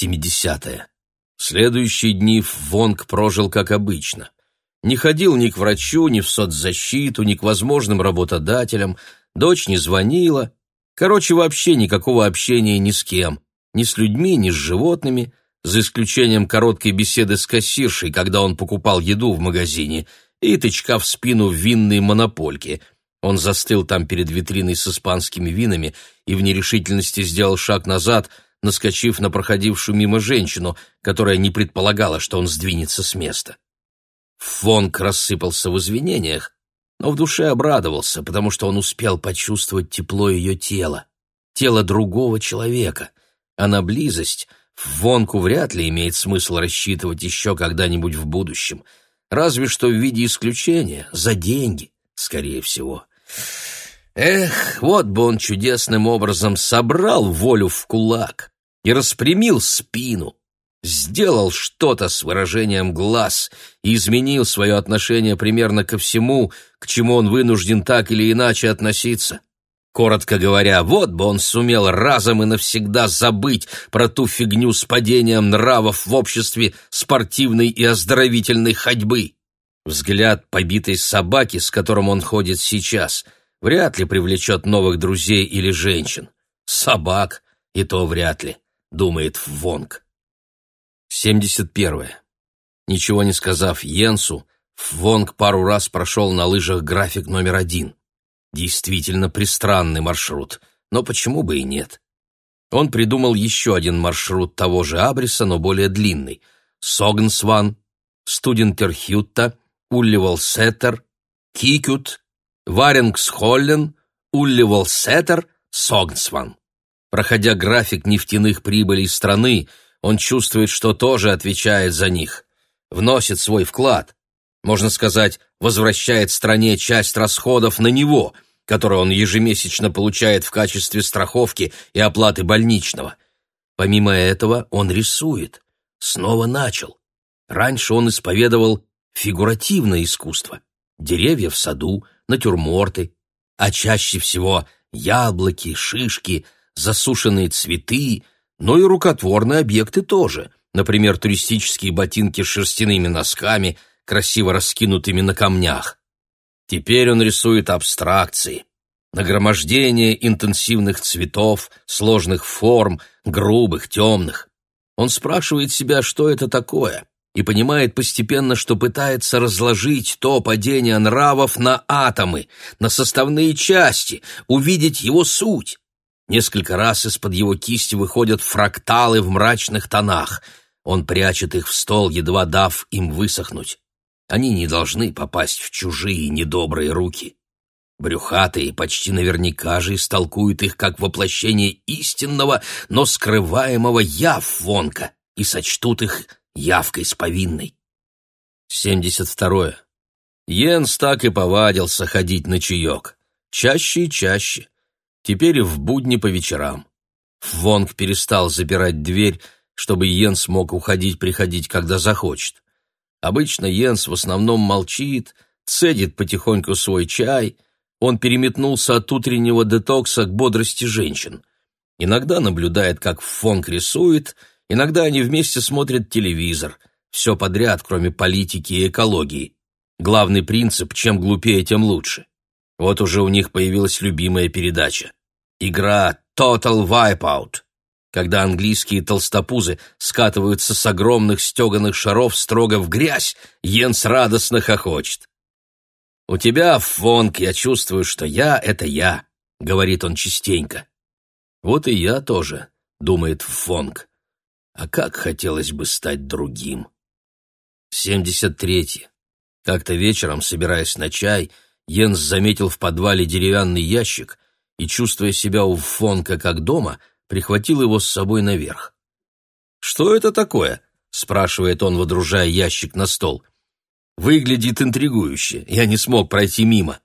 70. Следующие дни Вонг прожил как обычно. Не ходил ни к врачу, ни в соцзащиту, ни к возможным работодателям, дочь не звонила. Короче, вообще никакого общения ни с кем, ни с людьми, ни с животными, за исключением короткой беседы с кассиршей, когда он покупал еду в магазине, и тычка в спину в винные монопольки. Он застыл там перед витриной с испанскими винами и в нерешительности сделал шаг назад, наскочив на проходившую мимо женщину, которая не предполагала, что он сдвинется с места. Фонк рассыпался в извинениях, но в душе обрадовался, потому что он успел почувствовать тепло ее тела, тело другого человека, а на близость в Вонку вряд ли имеет смысл рассчитывать еще когда-нибудь в будущем, разве что в виде исключения, за деньги, скорее всего. Эх, вот бы он чудесным образом собрал волю в кулак и распрямил спину, сделал что-то с выражением глаз и изменил свое отношение примерно ко всему, к чему он вынужден так или иначе относиться. Коротко говоря, вот бы он сумел разом и навсегда забыть про ту фигню с падением нравов в обществе спортивной и оздоровительной ходьбы. Взгляд побитой собаки, с которым он ходит сейчас, вряд ли привлечет новых друзей или женщин. Собак и то вряд ли, думает Вонг. 71. Ничего не сказав Йенсу, Вонг пару раз прошел на лыжах график номер один. Действительно пристранный маршрут, но почему бы и нет? Он придумал еще один маршрут того же абриса, но более длинный. Согнсван, Студентерхютта, Улливолсеттер, Кикют, Варингсхоллен, Улливолсеттер, Согнсван. Проходя график нефтяных прибылей страны, он чувствует, что тоже отвечает за них, вносит свой вклад, можно сказать, возвращает стране часть расходов на него, которые он ежемесячно получает в качестве страховки и оплаты больничного. Помимо этого он рисует. Снова начал. Раньше он исповедовал фигуративное искусство. Деревья в саду, натюрморты, а чаще всего яблоки, шишки, засушенные цветы, но и рукотворные объекты тоже, например, туристические ботинки с шерстяными носками – красиво раскинутыми на камнях. Теперь он рисует абстракции, нагромождение интенсивных цветов, сложных форм, грубых, темных. Он спрашивает себя, что это такое, и понимает постепенно, что пытается разложить то падение нравов на атомы, на составные части, увидеть его суть. Несколько раз из-под его кисти выходят фракталы в мрачных тонах. Он прячет их в стол, едва дав им высохнуть. Они не должны попасть в чужие недобрые руки. Брюхатые почти наверняка же истолкуют их как воплощение истинного, но скрываемого яв вонка и сочтут их явкой с повинной. 72. Йенс так и повадился ходить на чаек. Чаще и чаще. Теперь и в будни по вечерам. Вонг перестал запирать дверь, чтобы Йенс мог уходить-приходить, когда захочет. Обычно Йенс в основном молчит, цедит потихоньку свой чай. Он переметнулся от утреннего детокса к бодрости женщин. Иногда наблюдает, как Фонк рисует, иногда они вместе смотрят телевизор. Все подряд, кроме политики и экологии. Главный принцип – чем глупее, тем лучше. Вот уже у них появилась любимая передача. Игра Total Wipeout когда английские толстопузы скатываются с огромных стеганых шаров строго в грязь, Йенс радостно хохочет. «У тебя, Фонк, я чувствую, что я — это я», — говорит он частенько. «Вот и я тоже», — думает Фонк. «А как хотелось бы стать другим?» 73. Как-то вечером, собираясь на чай, Йенс заметил в подвале деревянный ящик и, чувствуя себя у Фонка как дома, — прихватил его с собой наверх. «Что это такое?» — спрашивает он, водружая ящик на стол. «Выглядит интригующе. Я не смог пройти мимо».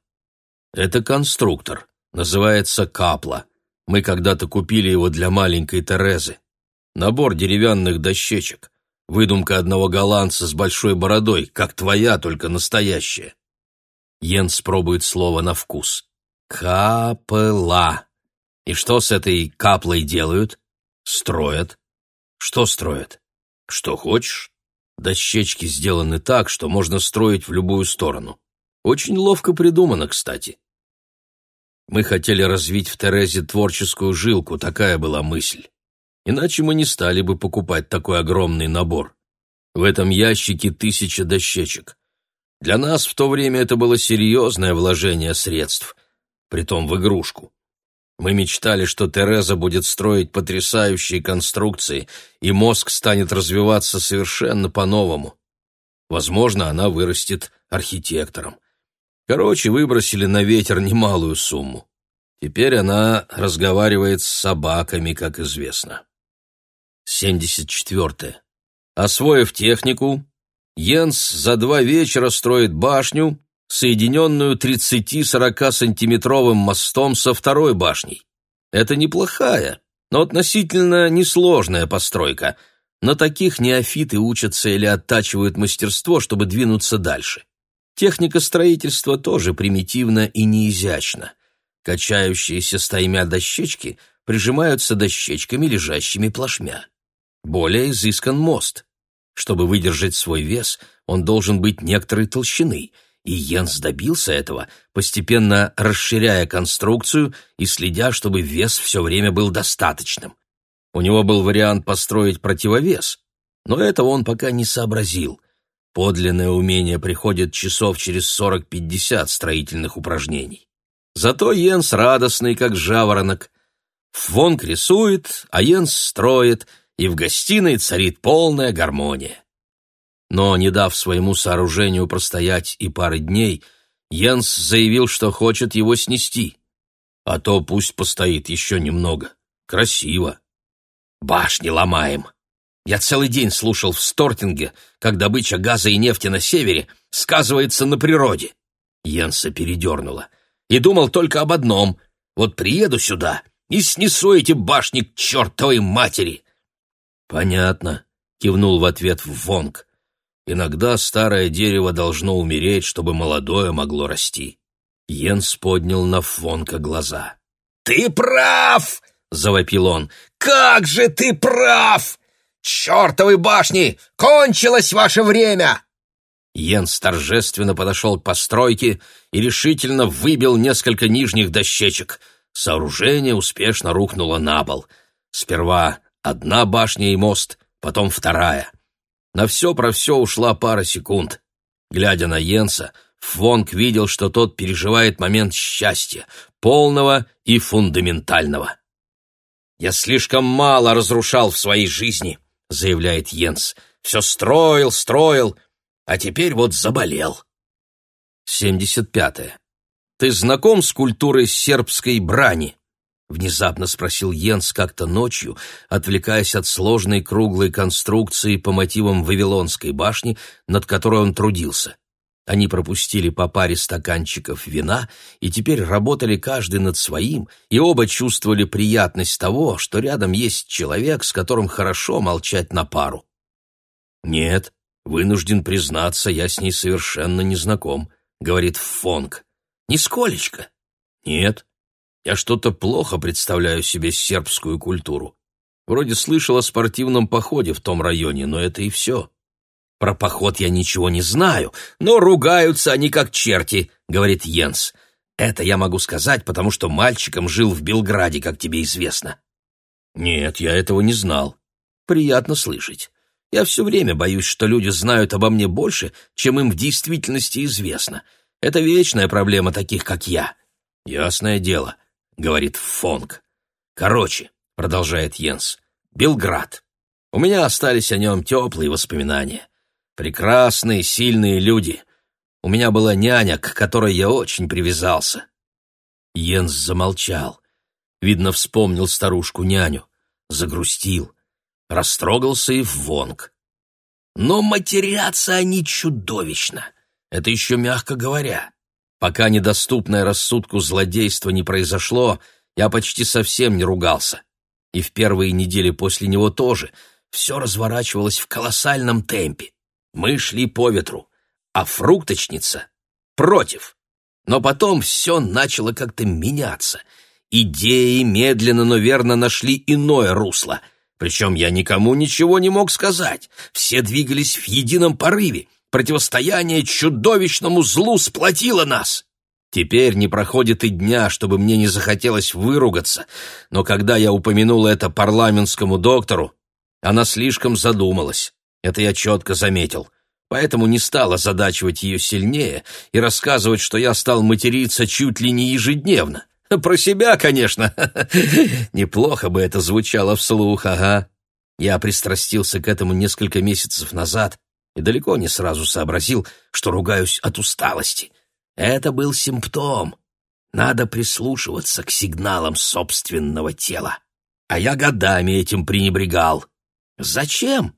«Это конструктор. Называется капла. Мы когда-то купили его для маленькой Терезы. Набор деревянных дощечек. Выдумка одного голландца с большой бородой, как твоя, только настоящая». Йенс пробует слово на вкус. «Капла». И что с этой каплой делают? Строят. Что строят? Что хочешь. Дощечки сделаны так, что можно строить в любую сторону. Очень ловко придумано, кстати. Мы хотели развить в Терезе творческую жилку, такая была мысль. Иначе мы не стали бы покупать такой огромный набор. В этом ящике тысяча дощечек. Для нас в то время это было серьезное вложение средств, притом в игрушку. Мы мечтали, что Тереза будет строить потрясающие конструкции, и мозг станет развиваться совершенно по-новому. Возможно, она вырастет архитектором. Короче, выбросили на ветер немалую сумму. Теперь она разговаривает с собаками, как известно. 74. Освоив технику, Йенс за два вечера строит башню, соединенную 30-40 сантиметровым мостом со второй башней. Это неплохая, но относительно несложная постройка. На таких неофиты учатся или оттачивают мастерство, чтобы двинуться дальше. Техника строительства тоже примитивна и неизящна. Качающиеся стаймя дощечки прижимаются дощечками, лежащими плашмя. Более изыскан мост. Чтобы выдержать свой вес, он должен быть некоторой толщины, и Йенс добился этого, постепенно расширяя конструкцию и следя, чтобы вес все время был достаточным. У него был вариант построить противовес, но этого он пока не сообразил. Подлинное умение приходит часов через 40-50 строительных упражнений. Зато Йенс радостный, как жаворонок. Фонк рисует, а Йенс строит — и в гостиной царит полная гармония. Но, не дав своему сооружению простоять и пары дней, Йенс заявил, что хочет его снести. А то пусть постоит еще немного. Красиво. Башни ломаем. Я целый день слушал в Стортинге, как добыча газа и нефти на севере сказывается на природе. Йенса передернула. И думал только об одном. Вот приеду сюда и снесу эти башни к чертовой матери. «Понятно», — кивнул в ответ Вонг. «Иногда старое дерево должно умереть, чтобы молодое могло расти». Йенс поднял на Фонка глаза. «Ты прав!» — завопил он. «Как же ты прав! Чертовы башни! Кончилось ваше время!» Йенс торжественно подошел к постройке и решительно выбил несколько нижних дощечек. Сооружение успешно рухнуло на пол. Сперва Одна башня и мост, потом вторая. На все про все ушла пара секунд. Глядя на Йенса, Фонг видел, что тот переживает момент счастья, полного и фундаментального. «Я слишком мало разрушал в своей жизни», — заявляет Йенс. «Все строил, строил, а теперь вот заболел». 75. -е. Ты знаком с культурой сербской брани? — внезапно спросил Йенс как-то ночью, отвлекаясь от сложной круглой конструкции по мотивам Вавилонской башни, над которой он трудился. Они пропустили по паре стаканчиков вина и теперь работали каждый над своим, и оба чувствовали приятность того, что рядом есть человек, с которым хорошо молчать на пару. «Нет, вынужден признаться, я с ней совершенно не знаком», — говорит Фонг. «Нисколечко». «Нет, я что-то плохо представляю себе сербскую культуру. Вроде слышал о спортивном походе в том районе, но это и все. Про поход я ничего не знаю, но ругаются они как черти, говорит Йенс. Это я могу сказать, потому что мальчиком жил в Белграде, как тебе известно. Нет, я этого не знал. Приятно слышать. Я все время боюсь, что люди знают обо мне больше, чем им в действительности известно. Это вечная проблема таких, как я. Ясное дело. — говорит Фонг. «Короче», — продолжает Йенс, — «Белград. У меня остались о нем теплые воспоминания. Прекрасные, сильные люди. У меня была няня, к которой я очень привязался». Йенс замолчал. Видно, вспомнил старушку-няню. Загрустил. Растрогался и Вонг. Но матерятся они чудовищно. Это еще мягко говоря. Пока недоступное рассудку злодейство не произошло, я почти совсем не ругался. И в первые недели после него тоже все разворачивалось в колоссальном темпе. Мы шли по ветру, а фрукточница — против. Но потом все начало как-то меняться. Идеи медленно, но верно нашли иное русло. Причем я никому ничего не мог сказать. Все двигались в едином порыве. Противостояние чудовищному злу сплотило нас. Теперь не проходит и дня, чтобы мне не захотелось выругаться, но когда я упомянул это парламентскому доктору, она слишком задумалась. Это я четко заметил. Поэтому не стал озадачивать ее сильнее и рассказывать, что я стал материться чуть ли не ежедневно. Про себя, конечно. Неплохо бы это звучало вслух, ага. Я пристрастился к этому несколько месяцев назад и далеко не сразу сообразил, что ругаюсь от усталости. Это был симптом. Надо прислушиваться к сигналам собственного тела. А я годами этим пренебрегал. Зачем?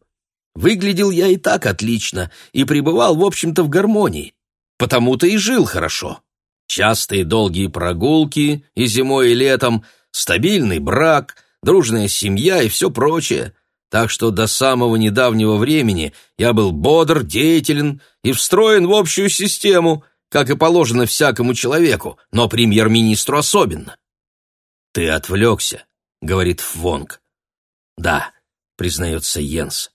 Выглядел я и так отлично и пребывал, в общем-то, в гармонии. Потому-то и жил хорошо. Частые долгие прогулки и зимой, и летом, стабильный брак, дружная семья и все прочее. Так что до самого недавнего времени я был бодр, деятелен и встроен в общую систему, как и положено всякому человеку, но премьер-министру особенно. «Ты отвлекся», — говорит Фвонг. «Да», — признается Йенс.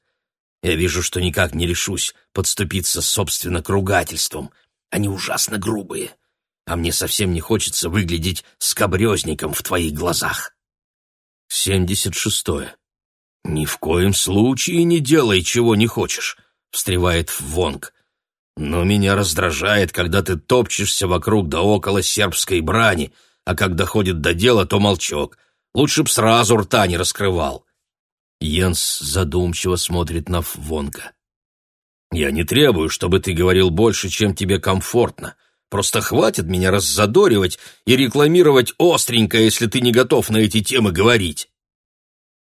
«Я вижу, что никак не решусь подступиться собственно к ругательствам. Они ужасно грубые а мне совсем не хочется выглядеть скобрезником в твоих глазах. Семьдесят шестое. «Ни в коем случае не делай, чего не хочешь», — встревает Вонг. «Но меня раздражает, когда ты топчешься вокруг да около сербской брани, а когда доходит до дела, то молчок. Лучше б сразу рта не раскрывал». Йенс задумчиво смотрит на Вонга. «Я не требую, чтобы ты говорил больше, чем тебе комфортно. Просто хватит меня раззадоривать и рекламировать остренько, если ты не готов на эти темы говорить.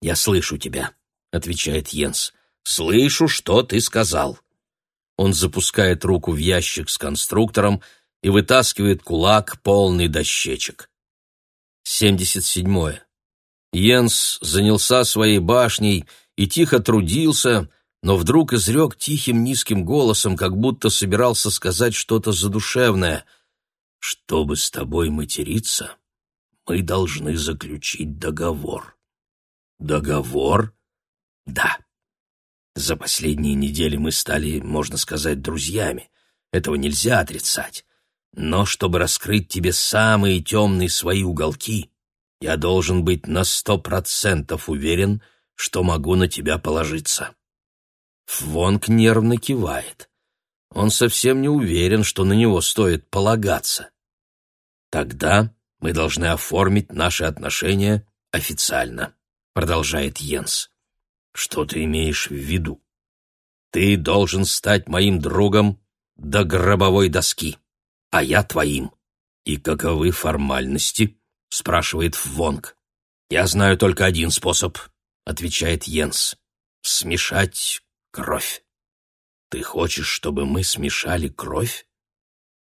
«Я слышу тебя», — отвечает Йенс. «Слышу, что ты сказал». Он запускает руку в ящик с конструктором и вытаскивает кулак, полный дощечек. 77. Йенс занялся своей башней и тихо трудился, но вдруг изрек тихим низким голосом, как будто собирался сказать что-то задушевное. «Чтобы с тобой материться, мы должны заключить договор». «Договор?» «Да. За последние недели мы стали, можно сказать, друзьями. Этого нельзя отрицать. Но чтобы раскрыть тебе самые темные свои уголки, я должен быть на сто процентов уверен, что могу на тебя положиться». Фвонг нервно кивает. Он совсем не уверен, что на него стоит полагаться. Тогда мы должны оформить наши отношения официально, продолжает Йенс. Что ты имеешь в виду? Ты должен стать моим другом до гробовой доски, а я твоим. И каковы формальности? спрашивает Фвонг. Я знаю только один способ, отвечает Йенс. Смешать кровь. Ты хочешь, чтобы мы смешали кровь?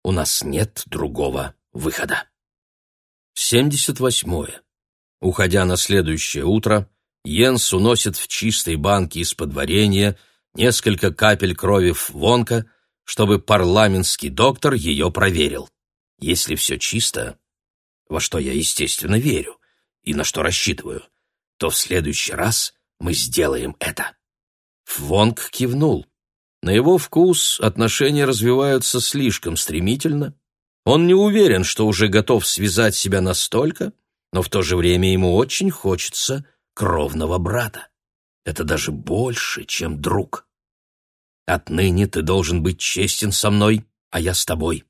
У нас нет другого выхода. 78. Уходя на следующее утро, Йенс уносит в чистой банке из-под варенья несколько капель крови вонка, чтобы парламентский доктор ее проверил. Если все чисто, во что я, естественно, верю и на что рассчитываю, то в следующий раз мы сделаем это. Фвонг кивнул. На его вкус отношения развиваются слишком стремительно. Он не уверен, что уже готов связать себя настолько, но в то же время ему очень хочется кровного брата. Это даже больше, чем друг. Отныне ты должен быть честен со мной, а я с тобой.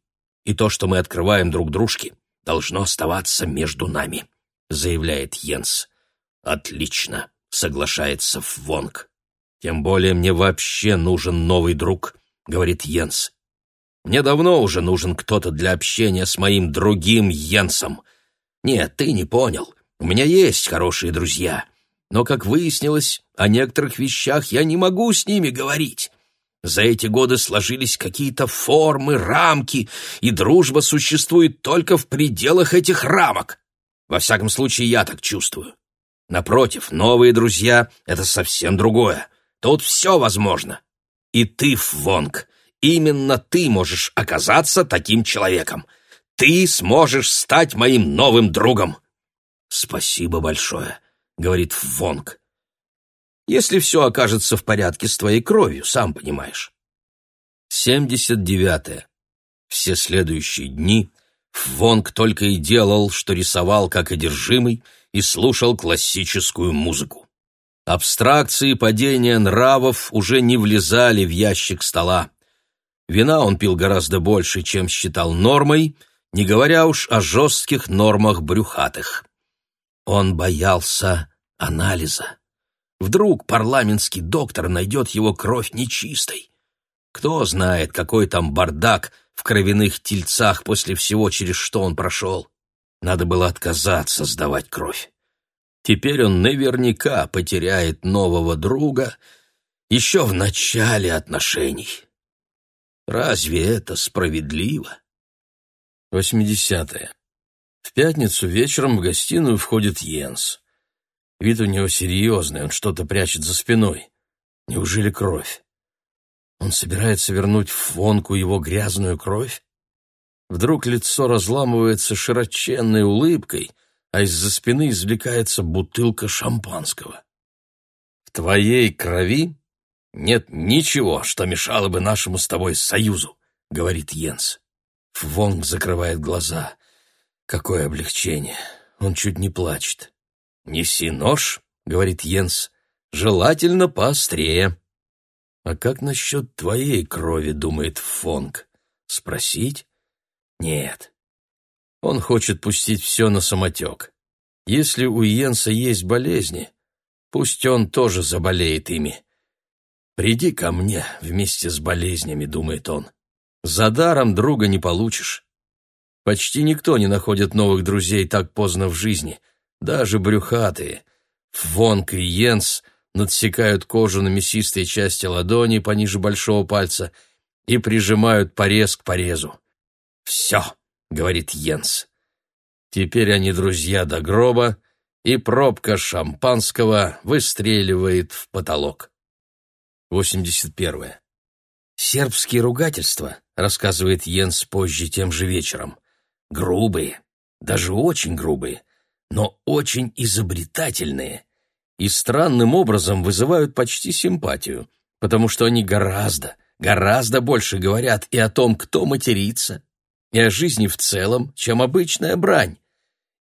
И то, что мы открываем друг дружке, должно оставаться между нами, заявляет Йенс. Отлично, соглашается Фвонг. «Тем более мне вообще нужен новый друг», — говорит Йенс. «Мне давно уже нужен кто-то для общения с моим другим Йенсом. Нет, ты не понял. У меня есть хорошие друзья. Но, как выяснилось, о некоторых вещах я не могу с ними говорить. За эти годы сложились какие-то формы, рамки, и дружба существует только в пределах этих рамок. Во всяком случае, я так чувствую. Напротив, новые друзья — это совсем другое. Тут все возможно. И ты, Фвонг, именно ты можешь оказаться таким человеком. Ты сможешь стать моим новым другом. Спасибо большое, говорит Фвонг. если все окажется в порядке с твоей кровью, сам понимаешь. 79. Все следующие дни Вонг только и делал, что рисовал как одержимый и слушал классическую музыку. Абстракции падения нравов уже не влезали в ящик стола. Вина он пил гораздо больше, чем считал нормой, не говоря уж о жестких нормах брюхатых. Он боялся анализа. Вдруг парламентский доктор найдет его кровь нечистой. Кто знает, какой там бардак в кровяных тельцах после всего, через что он прошел. Надо было отказаться сдавать кровь. Теперь он наверняка потеряет нового друга еще в начале отношений. Разве это справедливо? 80. -е. В пятницу вечером в гостиную входит Йенс. Вид у него серьезный, он что-то прячет за спиной. Неужели кровь? Он собирается вернуть в Фонку его грязную кровь? Вдруг лицо разламывается широченной улыбкой, а из-за спины извлекается бутылка шампанского. В твоей крови нет ничего, что мешало бы нашему с тобой союзу, говорит Йенс. Фвонг закрывает глаза. Какое облегчение! Он чуть не плачет. «Неси нож», — говорит Йенс, — «желательно поострее». «А как насчет твоей крови?» — думает Фонг. «Спросить?» «Нет». Он хочет пустить все на самотек. Если у Йенса есть болезни, пусть он тоже заболеет ими. «Приди ко мне вместе с болезнями», — думает он. «За даром друга не получишь». Почти никто не находит новых друзей так поздно в жизни, даже брюхатые. Фонк и Йенс надсекают кожу на мясистой части ладони пониже большого пальца и прижимают порез к порезу. «Все», — говорит Йенс. Теперь они друзья до гроба, и пробка шампанского выстреливает в потолок. 81. Сербские ругательства, рассказывает Йенс позже тем же вечером, грубые, даже очень грубые, но очень изобретательные и странным образом вызывают почти симпатию, потому что они гораздо, гораздо больше говорят и о том, кто матерится, и о жизни в целом, чем обычная брань.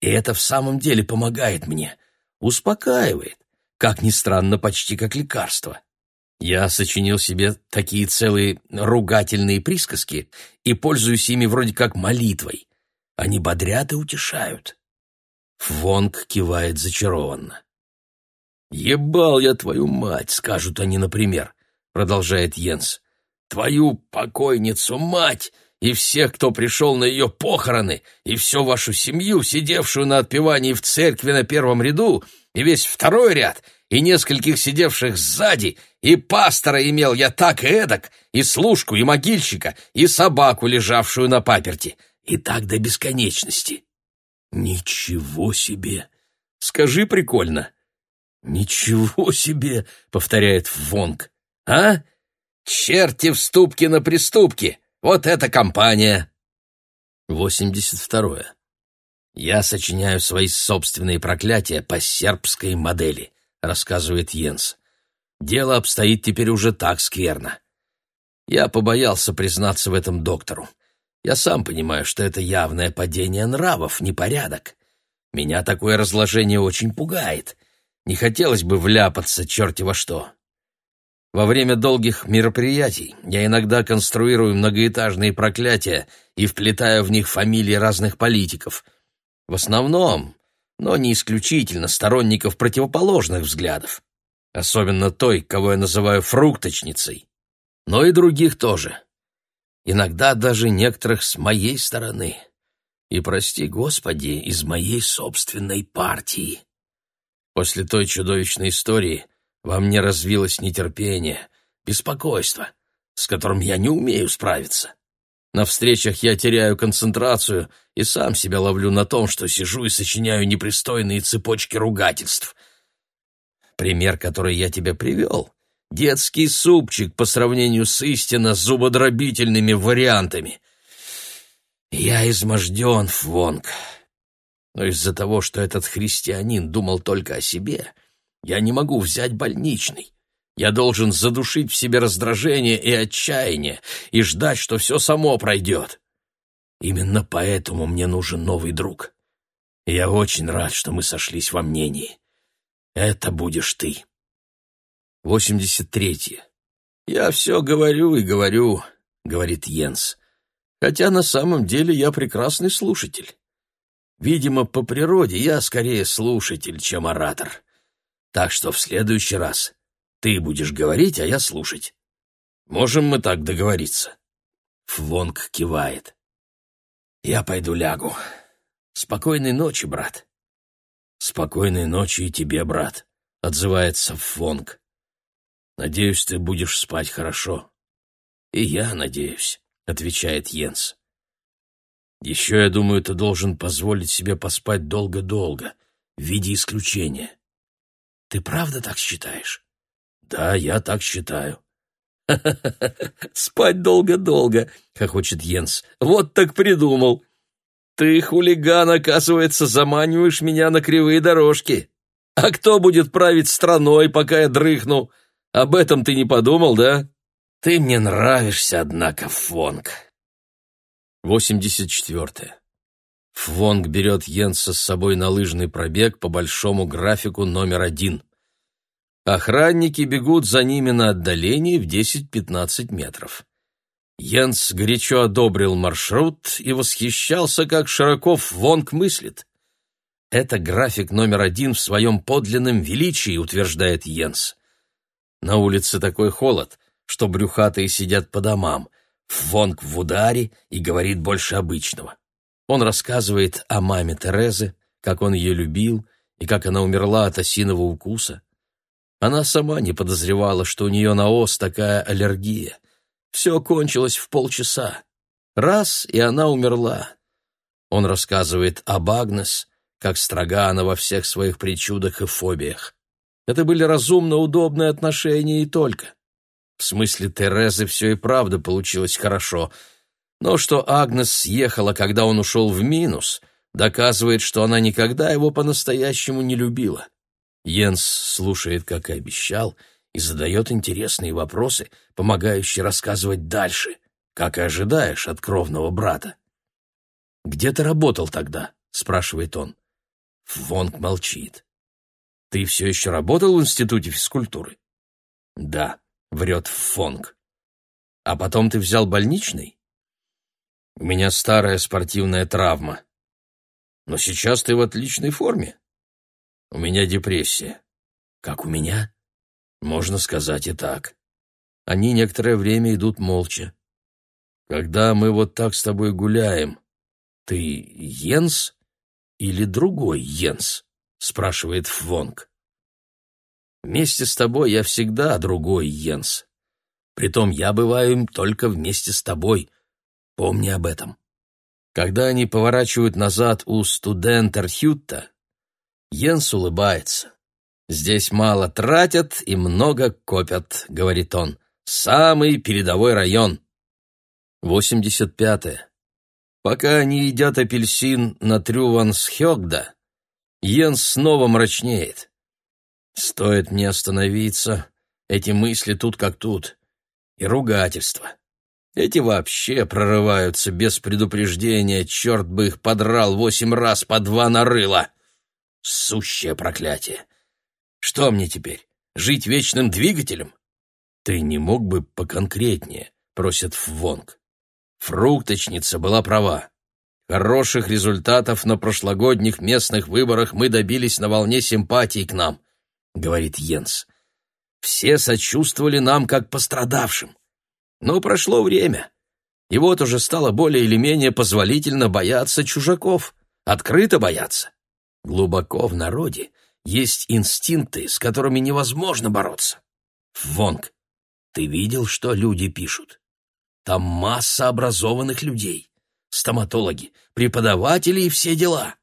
И это в самом деле помогает мне, успокаивает, как ни странно, почти как лекарство. Я сочинил себе такие целые ругательные присказки и пользуюсь ими вроде как молитвой. Они бодрят и утешают. Фонг кивает зачарованно. «Ебал я твою мать», — скажут они, например, — продолжает Йенс. «Твою покойницу мать и всех, кто пришел на ее похороны, и всю вашу семью, сидевшую на отпевании в церкви на первом ряду, и весь второй ряд, и нескольких сидевших сзади, и пастора имел я так и эдак, и служку, и могильщика, и собаку, лежавшую на паперти, и так до бесконечности. Ничего себе! Скажи прикольно. Ничего себе, повторяет Вонг. А? Черти в ступке на приступке. Вот эта компания. 82. Я сочиняю свои собственные проклятия по сербской модели, рассказывает Йенс. Дело обстоит теперь уже так скверно. Я побоялся признаться в этом доктору. Я сам понимаю, что это явное падение нравов, непорядок. Меня такое разложение очень пугает. Не хотелось бы вляпаться черти во что. Во время долгих мероприятий я иногда конструирую многоэтажные проклятия и вплетаю в них фамилии разных политиков. В основном, но не исключительно, сторонников противоположных взглядов. Особенно той, кого я называю фрукточницей. Но и других тоже иногда даже некоторых с моей стороны. И, прости Господи, из моей собственной партии. После той чудовищной истории во мне развилось нетерпение, беспокойство, с которым я не умею справиться. На встречах я теряю концентрацию и сам себя ловлю на том, что сижу и сочиняю непристойные цепочки ругательств. Пример, который я тебе привел, Детский супчик по сравнению с истинно зубодробительными вариантами. Я изможден, Фвонг. Но из-за того, что этот христианин думал только о себе, Я не могу взять больничный. Я должен задушить в себе раздражение и отчаяние и ждать, что все само пройдет. Именно поэтому мне нужен новый друг. Я очень рад, что мы сошлись во мнении. Это будешь ты. 83. Я все говорю и говорю, говорит Йенс. Хотя на самом деле я прекрасный слушатель. Видимо, по природе я скорее слушатель, чем оратор. Так что в следующий раз ты будешь говорить, а я слушать. Можем мы так договориться?» Фвонг кивает. «Я пойду лягу. Спокойной ночи, брат». «Спокойной ночи и тебе, брат», — отзывается Фвонг. «Надеюсь, ты будешь спать хорошо». «И я надеюсь», — отвечает Йенс. «Еще, я думаю, ты должен позволить себе поспать долго-долго, в виде исключения». «Ты правда так считаешь?» Да, я так считаю. Спать долго-долго, хохочет Йенс. Вот так придумал. Ты, хулиган, оказывается, заманиваешь меня на кривые дорожки. А кто будет править страной, пока я дрыхну? Об этом ты не подумал, да? Ты мне нравишься, однако, Фонг. 84. Фвонг берет Йенса с собой на лыжный пробег по большому графику номер один. Охранники бегут за ними на отдалении в 10-15 метров. Йенс горячо одобрил маршрут и восхищался, как Широков Вонг мыслит. «Это график номер один в своем подлинном величии», — утверждает Йенс. На улице такой холод, что брюхатые сидят по домам. Вонг в ударе и говорит больше обычного. Он рассказывает о маме Терезы, как он ее любил и как она умерла от осиного укуса. Она сама не подозревала, что у нее на ос такая аллергия. Все кончилось в полчаса. Раз, и она умерла. Он рассказывает об Агнес, как строга она во всех своих причудах и фобиях. Это были разумно удобные отношения и только. В смысле Терезы все и правда получилось хорошо. Но что Агнес съехала, когда он ушел в минус, доказывает, что она никогда его по-настоящему не любила. Йенс слушает, как и обещал, и задает интересные вопросы, помогающие рассказывать дальше, как и ожидаешь от кровного брата. «Где ты работал тогда?» — спрашивает он. Вонг молчит. «Ты все еще работал в институте физкультуры?» «Да», — врет Фонг. «А потом ты взял больничный?» «У меня старая спортивная травма». «Но сейчас ты в отличной форме. У меня депрессия. Как у меня? Можно сказать и так. Они некоторое время идут молча. Когда мы вот так с тобой гуляем, ты Йенс или другой Йенс? спрашивает Фвонг. Вместе с тобой я всегда другой Йенс. Притом я бываю только вместе с тобой. Помни об этом. Когда они поворачивают назад у студента Хютта, Йенс улыбается. «Здесь мало тратят и много копят», — говорит он. «Самый передовой район». 85. Пока они едят апельсин на Трювансхёгда, Йенс снова мрачнеет. Стоит мне остановиться, эти мысли тут как тут. И ругательства. Эти вообще прорываются без предупреждения, черт бы их подрал восемь раз по два нарыла. Сущее проклятие! Что мне теперь, жить вечным двигателем? Ты не мог бы поконкретнее, просит Фвонг. Фрукточница была права. Хороших результатов на прошлогодних местных выборах мы добились на волне симпатии к нам, говорит Йенс. Все сочувствовали нам как пострадавшим. Но прошло время, и вот уже стало более или менее позволительно бояться чужаков, открыто бояться. Глубоко в народе есть инстинкты, с которыми невозможно бороться. Вонг, ты видел, что люди пишут? Там масса образованных людей, стоматологи, преподаватели и все дела.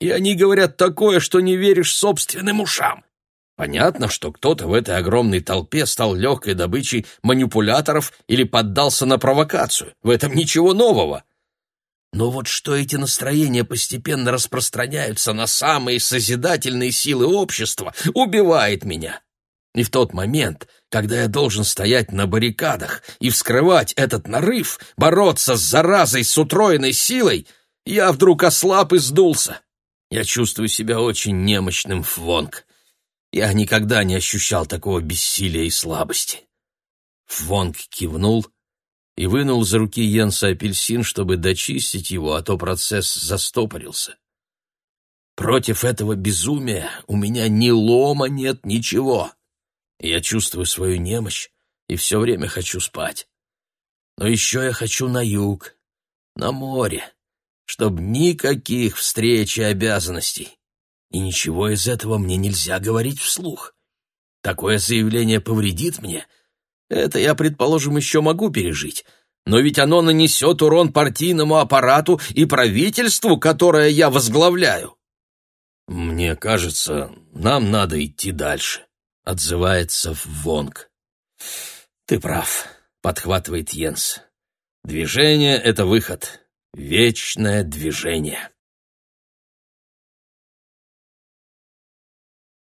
И они говорят такое, что не веришь собственным ушам. Понятно, что кто-то в этой огромной толпе стал легкой добычей манипуляторов или поддался на провокацию. В этом ничего нового. Но вот что эти настроения постепенно распространяются на самые созидательные силы общества, убивает меня. И в тот момент, когда я должен стоять на баррикадах и вскрывать этот нарыв, бороться с заразой с утроенной силой, я вдруг ослаб и сдулся. Я чувствую себя очень немощным, Фвонг. Я никогда не ощущал такого бессилия и слабости. Фвонг кивнул и вынул за руки Йенса апельсин, чтобы дочистить его, а то процесс застопорился. Против этого безумия у меня ни лома нет, ничего. Я чувствую свою немощь и все время хочу спать. Но еще я хочу на юг, на море, чтоб никаких встреч и обязанностей. И ничего из этого мне нельзя говорить вслух. Такое заявление повредит мне. Это я, предположим, еще могу пережить. Но ведь оно нанесет урон партийному аппарату и правительству, которое я возглавляю. Мне кажется, нам надо идти дальше отзывается Вонг. «Ты прав», — подхватывает Йенс. «Движение — это выход. Вечное движение».